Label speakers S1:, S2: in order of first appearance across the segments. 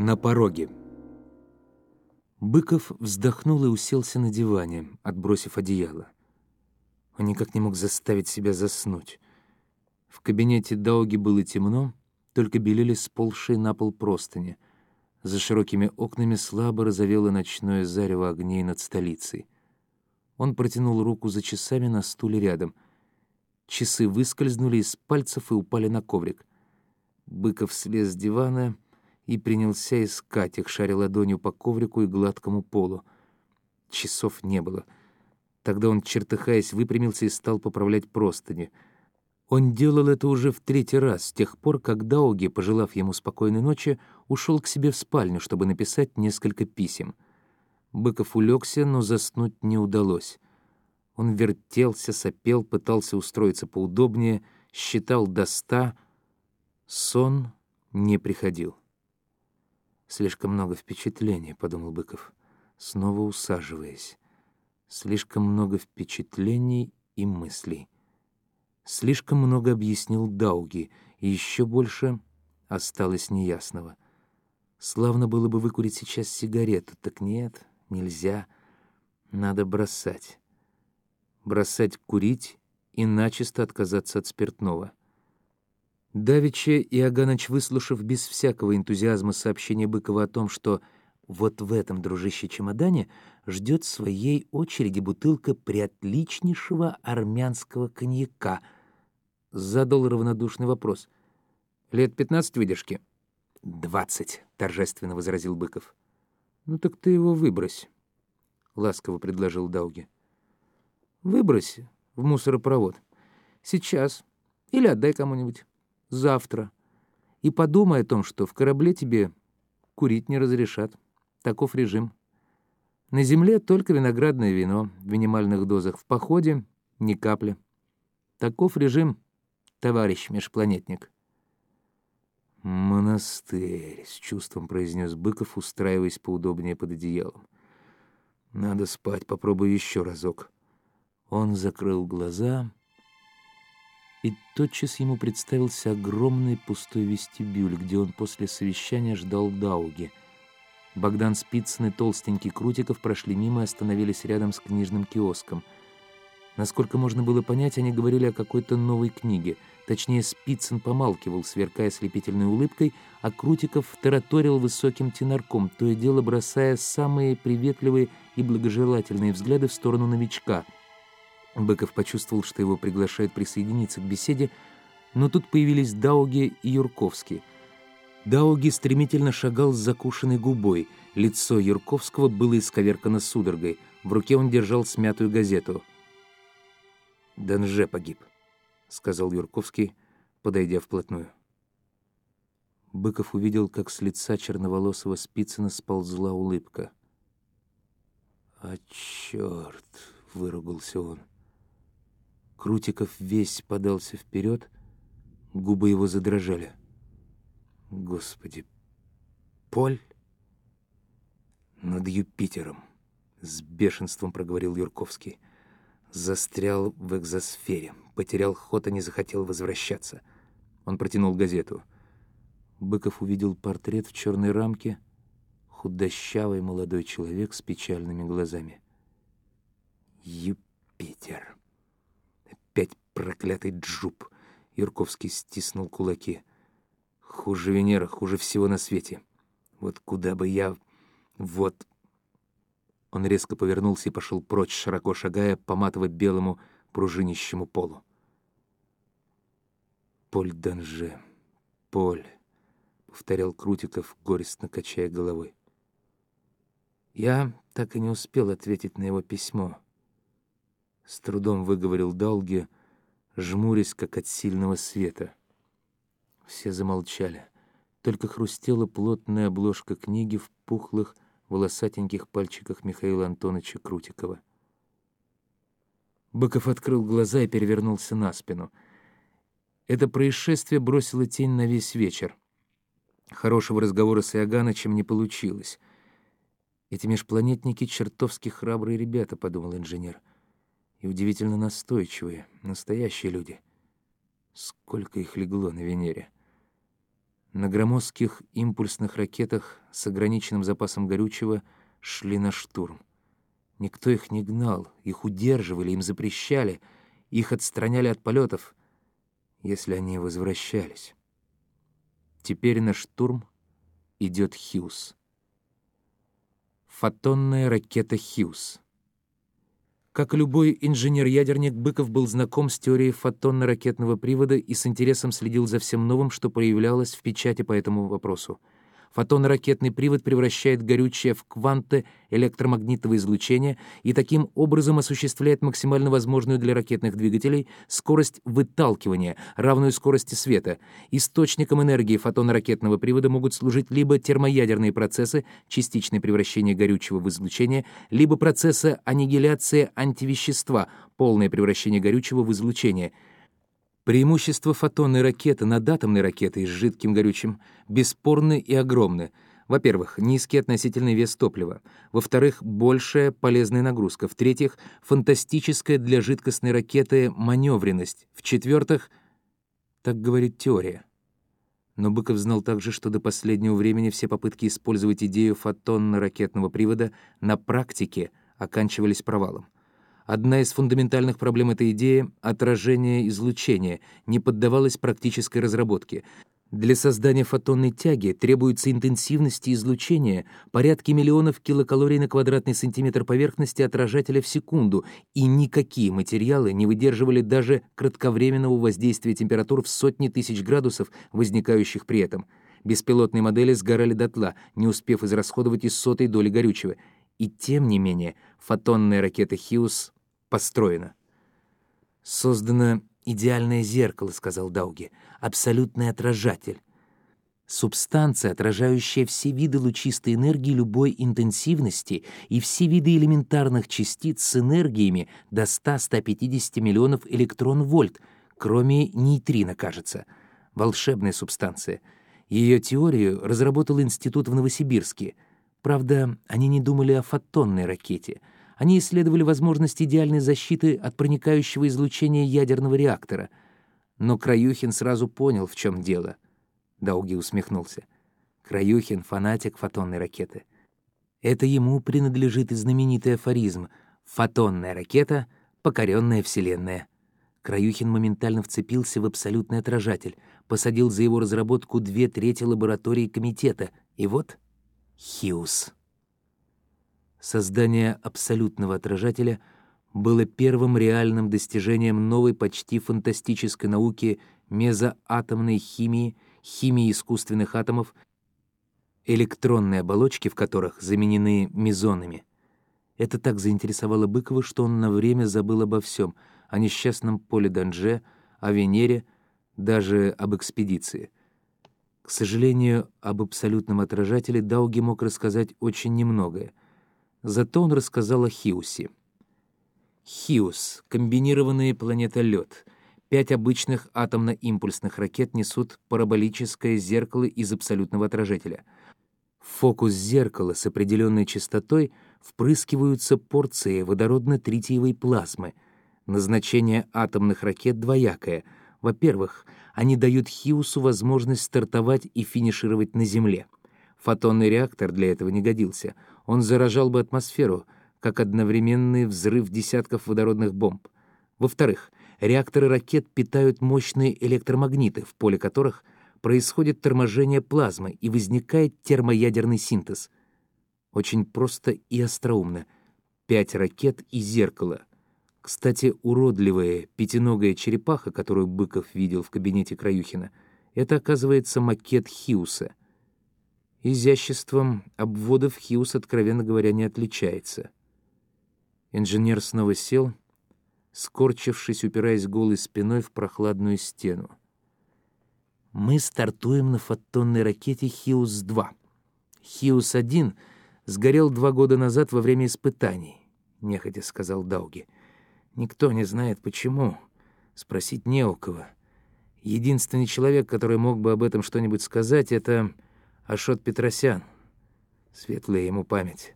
S1: На пороге. Быков вздохнул и уселся на диване, отбросив одеяло. Он никак не мог заставить себя заснуть. В кабинете Дауги было темно, только белели сползшие на пол простыни. За широкими окнами слабо разовело ночное зарево огней над столицей. Он протянул руку за часами на стуле рядом. Часы выскользнули из пальцев и упали на коврик. Быков слез с дивана и принялся искать их, шаря ладонью по коврику и гладкому полу. Часов не было. Тогда он, чертыхаясь, выпрямился и стал поправлять простыни. Он делал это уже в третий раз, с тех пор, как Дауги, пожелав ему спокойной ночи, ушел к себе в спальню, чтобы написать несколько писем. Быков улегся, но заснуть не удалось. Он вертелся, сопел, пытался устроиться поудобнее, считал до ста. Сон не приходил. «Слишком много впечатлений», — подумал Быков, снова усаживаясь. «Слишком много впечатлений и мыслей. Слишком много объяснил Дауги, и еще больше осталось неясного. Славно было бы выкурить сейчас сигарету, так нет, нельзя, надо бросать. Бросать курить и начисто отказаться от спиртного. Давича Иоганныч, выслушав без всякого энтузиазма сообщение Быкова о том, что вот в этом, дружище, чемодане ждет своей очереди бутылка приотличнейшего армянского коньяка, задал равнодушный вопрос. «Лет пятнадцать выдержки?» «Двадцать», — торжественно возразил Быков. «Ну так ты его выбрось», — ласково предложил Дауги. «Выбрось в мусоропровод. Сейчас. Или отдай кому-нибудь завтра. И подумай о том, что в корабле тебе курить не разрешат. Таков режим. На земле только виноградное вино в минимальных дозах, в походе — ни капли. Таков режим, товарищ межпланетник. «Монастырь», — с чувством произнес Быков, устраиваясь поудобнее под одеялом. «Надо спать, попробую еще разок». Он закрыл глаза и тотчас ему представился огромный пустой вестибюль, где он после совещания ждал Дауги. Богдан Спицын и толстенький Крутиков прошли мимо и остановились рядом с книжным киоском. Насколько можно было понять, они говорили о какой-то новой книге. Точнее, Спицын помалкивал, сверкая слепительной улыбкой, а Крутиков тараторил высоким тенорком, то и дело бросая самые приветливые и благожелательные взгляды в сторону новичка — Быков почувствовал, что его приглашают присоединиться к беседе, но тут появились Дауги и Юрковский. Дауги стремительно шагал с закушенной губой. Лицо Юрковского было исковеркано судорогой. В руке он держал смятую газету. «Данже погиб», — сказал Юрковский, подойдя вплотную. Быков увидел, как с лица черноволосого Спицына сползла улыбка. «А черт!» — выругался он. Крутиков весь подался вперед, губы его задрожали. Господи, Поль? Над Юпитером, с бешенством проговорил Юрковский. Застрял в экзосфере, потерял ход и не захотел возвращаться. Он протянул газету. Быков увидел портрет в черной рамке, худощавый молодой человек с печальными глазами. Юпитер. Опять проклятый джуб. Юрковский стиснул кулаки. Хуже Венера, хуже всего на свете. Вот куда бы я... Вот... Он резко повернулся и пошел прочь, широко шагая, поматывая белому пружинищему полу. «Поль Данже, Поль», — повторял Крутиков, горестно качая головой. Я так и не успел ответить на его письмо. С трудом выговорил Далги, жмурясь, как от сильного света. Все замолчали. Только хрустела плотная обложка книги в пухлых, волосатеньких пальчиках Михаила Антоновича Крутикова. Быков открыл глаза и перевернулся на спину. Это происшествие бросило тень на весь вечер. Хорошего разговора с Иоганычем не получилось. «Эти межпланетники — чертовски храбрые ребята», — подумал инженер и удивительно настойчивые, настоящие люди. Сколько их легло на Венере. На громоздких импульсных ракетах с ограниченным запасом горючего шли на штурм. Никто их не гнал, их удерживали, им запрещали, их отстраняли от полетов, если они возвращались. Теперь на штурм идет Хьюз. Фотонная ракета «Хьюз». Как любой инженер-ядерник, Быков был знаком с теорией фотонно-ракетного привода и с интересом следил за всем новым, что появлялось в печати по этому вопросу. Фотонно-ракетный привод превращает горючее в кванты электромагнитного излучения и таким образом осуществляет максимально возможную для ракетных двигателей скорость выталкивания, равную скорости света. Источником энергии фотонно-ракетного привода могут служить либо термоядерные процессы, частичное превращение горючего в излучение, либо процессы аннигиляции антивещества, полное превращение горючего в излучение — Преимущества фотонной ракеты над атомной ракетой с жидким горючим бесспорны и огромны. Во-первых, низкий относительный вес топлива. Во-вторых, большая полезная нагрузка. В-третьих, фантастическая для жидкостной ракеты маневренность. В-четвертых, так говорит теория. Но Быков знал также, что до последнего времени все попытки использовать идею фотонно-ракетного привода на практике оканчивались провалом. Одна из фундаментальных проблем этой идеи — отражение излучения — не поддавалась практической разработке. Для создания фотонной тяги требуется интенсивности излучения порядки миллионов килокалорий на квадратный сантиметр поверхности отражателя в секунду, и никакие материалы не выдерживали даже кратковременного воздействия температур в сотни тысяч градусов, возникающих при этом. Беспилотные модели сгорали дотла, не успев израсходовать и сотой доли горючего. И тем не менее, фотонная ракета «Хьюз» построено. «Создано идеальное зеркало», — сказал Дауги, — «абсолютный отражатель. Субстанция, отражающая все виды лучистой энергии любой интенсивности и все виды элементарных частиц с энергиями до 100-150 миллионов электрон-вольт, кроме нейтрино, кажется. Волшебная субстанция. Ее теорию разработал институт в Новосибирске. Правда, они не думали о фотонной ракете — они исследовали возможность идеальной защиты от проникающего излучения ядерного реактора. Но Краюхин сразу понял, в чем дело. Дауги усмехнулся. Краюхин — фанатик фотонной ракеты. Это ему принадлежит и знаменитый афоризм «Фотонная ракета, покоренная Вселенная». Краюхин моментально вцепился в абсолютный отражатель, посадил за его разработку две трети лаборатории комитета, и вот — Хьюз. Создание абсолютного отражателя было первым реальным достижением новой почти фантастической науки мезоатомной химии, химии искусственных атомов, электронные оболочки в которых заменены мезонами. Это так заинтересовало Быкова, что он на время забыл обо всем — о несчастном поле Данже, о Венере, даже об экспедиции. К сожалению, об абсолютном отражателе Дауги мог рассказать очень немногое — Зато он рассказал о Хиусе. Хиус — комбинированный планетолет. Пять обычных атомно-импульсных ракет несут параболическое зеркало из абсолютного отражателя. В фокус зеркала с определенной частотой впрыскиваются порции водородно-тритиевой плазмы. Назначение атомных ракет двоякое. Во-первых, они дают Хиусу возможность стартовать и финишировать на Земле. Фотонный реактор для этого не годился — он заражал бы атмосферу, как одновременный взрыв десятков водородных бомб. Во-вторых, реакторы ракет питают мощные электромагниты, в поле которых происходит торможение плазмы и возникает термоядерный синтез. Очень просто и остроумно. Пять ракет и зеркало. Кстати, уродливая пятиногая черепаха, которую Быков видел в кабинете Краюхина, это, оказывается, макет Хиуса. Изяществом обводов Хьюз, откровенно говоря, не отличается. Инженер снова сел, скорчившись, упираясь голой спиной в прохладную стену. «Мы стартуем на фотонной ракете Хиус-2. Хиус-1 сгорел два года назад во время испытаний», — нехотя сказал Дауги. «Никто не знает, почему. Спросить не у кого. Единственный человек, который мог бы об этом что-нибудь сказать, — это...» Ашот Петросян. Светлая ему память.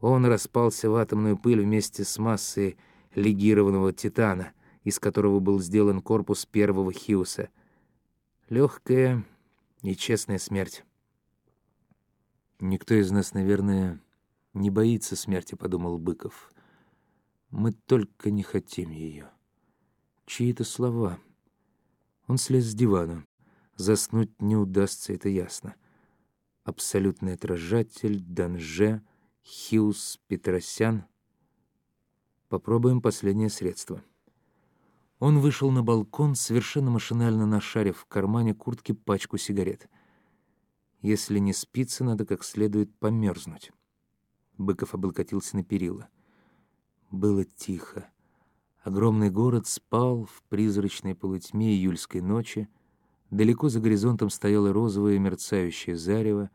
S1: Он распался в атомную пыль вместе с массой легированного титана, из которого был сделан корпус первого Хьюса. Легкая Нечестная смерть. Никто из нас, наверное, не боится смерти, — подумал Быков. Мы только не хотим ее. Чьи-то слова. Он слез с дивана. Заснуть не удастся, это ясно. Абсолютный отражатель, Данже, Хьюз, Петросян. Попробуем последнее средство. Он вышел на балкон, совершенно машинально нашарив в кармане куртки пачку сигарет. Если не спится, надо как следует померзнуть. Быков облокотился на перила. Было тихо. Огромный город спал в призрачной полутьме июльской ночи. Далеко за горизонтом стояло розовое мерцающее зарево.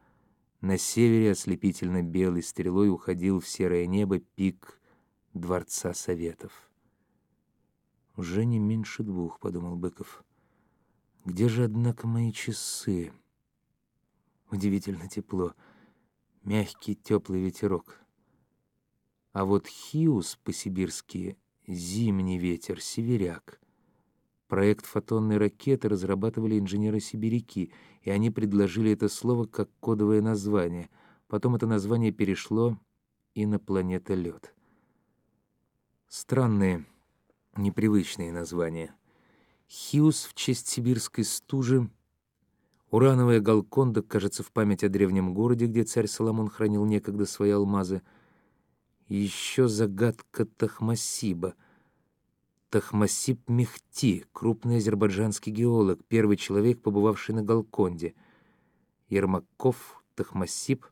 S1: На севере ослепительно белой стрелой уходил в серое небо пик Дворца Советов. «Уже не меньше двух», — подумал Быков. «Где же, однако, мои часы?» Удивительно тепло. Мягкий теплый ветерок. А вот Хиус по-сибирски «зимний ветер», «северяк». Проект фотонной ракеты разрабатывали инженеры-сибиряки, и они предложили это слово как кодовое название. Потом это название перешло и на планета Лед. Странные непривычные названия. Хиус в честь сибирской стужи, урановая Галконда, кажется, в память о древнем городе, где царь Соломон хранил некогда свои алмазы, еще загадка Тахмасиба. Тахмасиб Мехти, крупный азербайджанский геолог, первый человек, побывавший на Галконде. Ермаков, Тахмасиб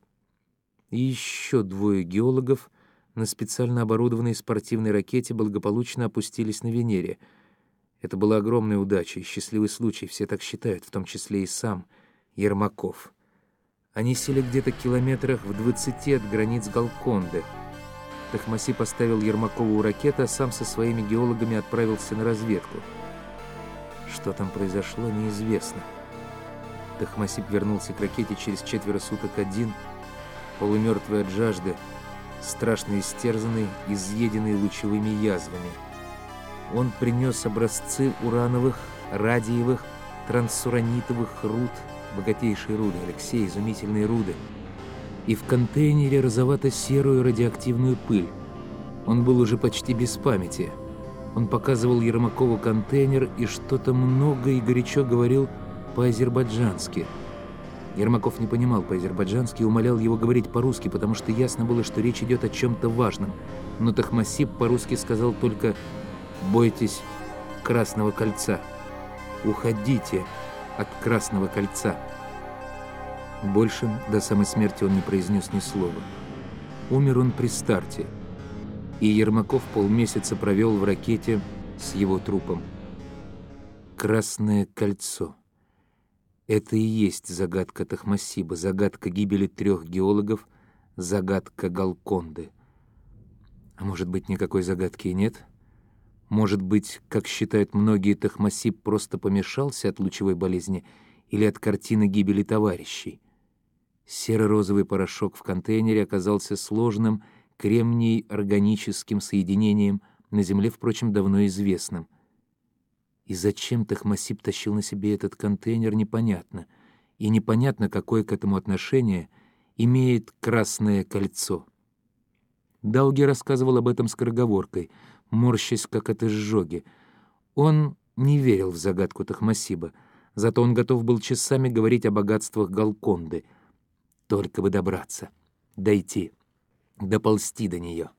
S1: и еще двое геологов — на специально оборудованной спортивной ракете благополучно опустились на Венере. Это была огромная удача и счастливый случай, все так считают, в том числе и сам Ермаков. Они сели где-то километрах в двадцати от границ Галконды. Тахмаси поставил Ермакову ракету, а сам со своими геологами отправился на разведку. Что там произошло, неизвестно. Тахмасип вернулся к ракете через четверо суток один, полумертвый от жажды, страшно истерзанный, изъеденный лучевыми язвами. Он принес образцы урановых, радиевых, трансуранитовых руд, богатейшие руды, Алексей, изумительные руды, и в контейнере розовато-серую радиоактивную пыль. Он был уже почти без памяти. Он показывал Ермакову контейнер и что-то много и горячо говорил по-азербайджански – Ермаков не понимал по-азербайджански и умолял его говорить по-русски, потому что ясно было, что речь идет о чем-то важном. Но Тахмасип по-русски сказал только «Бойтесь Красного Кольца! Уходите от Красного Кольца!» Больше до самой смерти он не произнес ни слова. Умер он при старте, и Ермаков полмесяца провел в ракете с его трупом. «Красное кольцо». Это и есть загадка Тахмасиба, загадка гибели трех геологов, загадка Галконды. А может быть, никакой загадки и нет? Может быть, как считают многие, Тахмасиб просто помешался от лучевой болезни или от картины гибели товарищей? Серо-розовый порошок в контейнере оказался сложным кремний-органическим соединением, на Земле, впрочем, давно известным — и зачем Тахмасип тащил на себе этот контейнер, непонятно. И непонятно, какое к этому отношение имеет Красное кольцо. Дауги рассказывал об этом скороговоркой, морщась, как от изжоги. Он не верил в загадку Тахмасиба, зато он готов был часами говорить о богатствах Галконды. Только бы добраться, дойти, доползти до нее.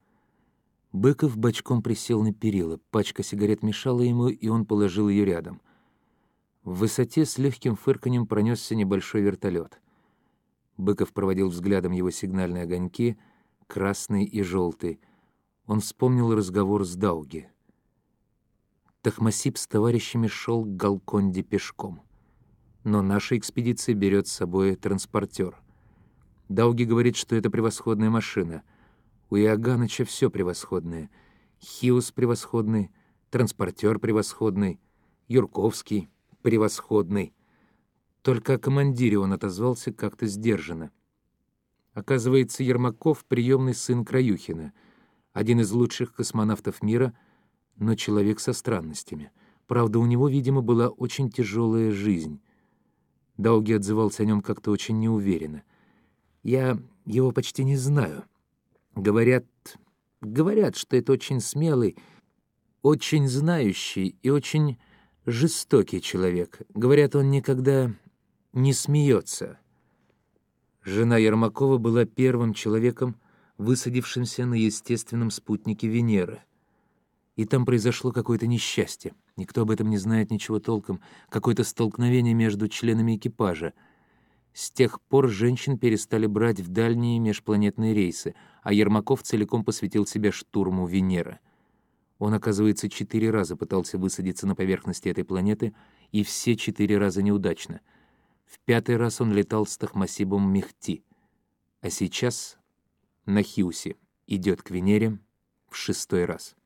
S1: Быков бочком присел на перила, пачка сигарет мешала ему, и он положил ее рядом. В высоте с легким фырканьем пронесся небольшой вертолет. Быков проводил взглядом его сигнальные огоньки, красный и желтый. Он вспомнил разговор с Дауги. Тахмасип с товарищами шел к Галконде пешком. Но наша экспедиция берет с собой транспортер. Дауги говорит, что это превосходная машина — у Иоганыча все превосходное. Хиус превосходный, транспортер превосходный, Юрковский превосходный. Только о командире он отозвался как-то сдержанно. Оказывается, Ермаков — приемный сын Краюхина, один из лучших космонавтов мира, но человек со странностями. Правда, у него, видимо, была очень тяжелая жизнь. Дауги отзывался о нем как-то очень неуверенно. «Я его почти не знаю. Говорят, говорят, что это очень смелый, очень знающий и очень жестокий человек. Говорят, он никогда не смеется». Жена Ермакова была первым человеком, высадившимся на естественном спутнике Венеры. И там произошло какое-то несчастье. Никто об этом не знает ничего толком. Какое-то столкновение между членами экипажа. С тех пор женщин перестали брать в дальние межпланетные рейсы, а Ермаков целиком посвятил себя штурму Венеры. Он, оказывается, четыре раза пытался высадиться на поверхности этой планеты, и все четыре раза неудачно — в пятый раз он летал с Тахмасибом Мехти, а сейчас на Хиусе идет к Венере в шестой раз.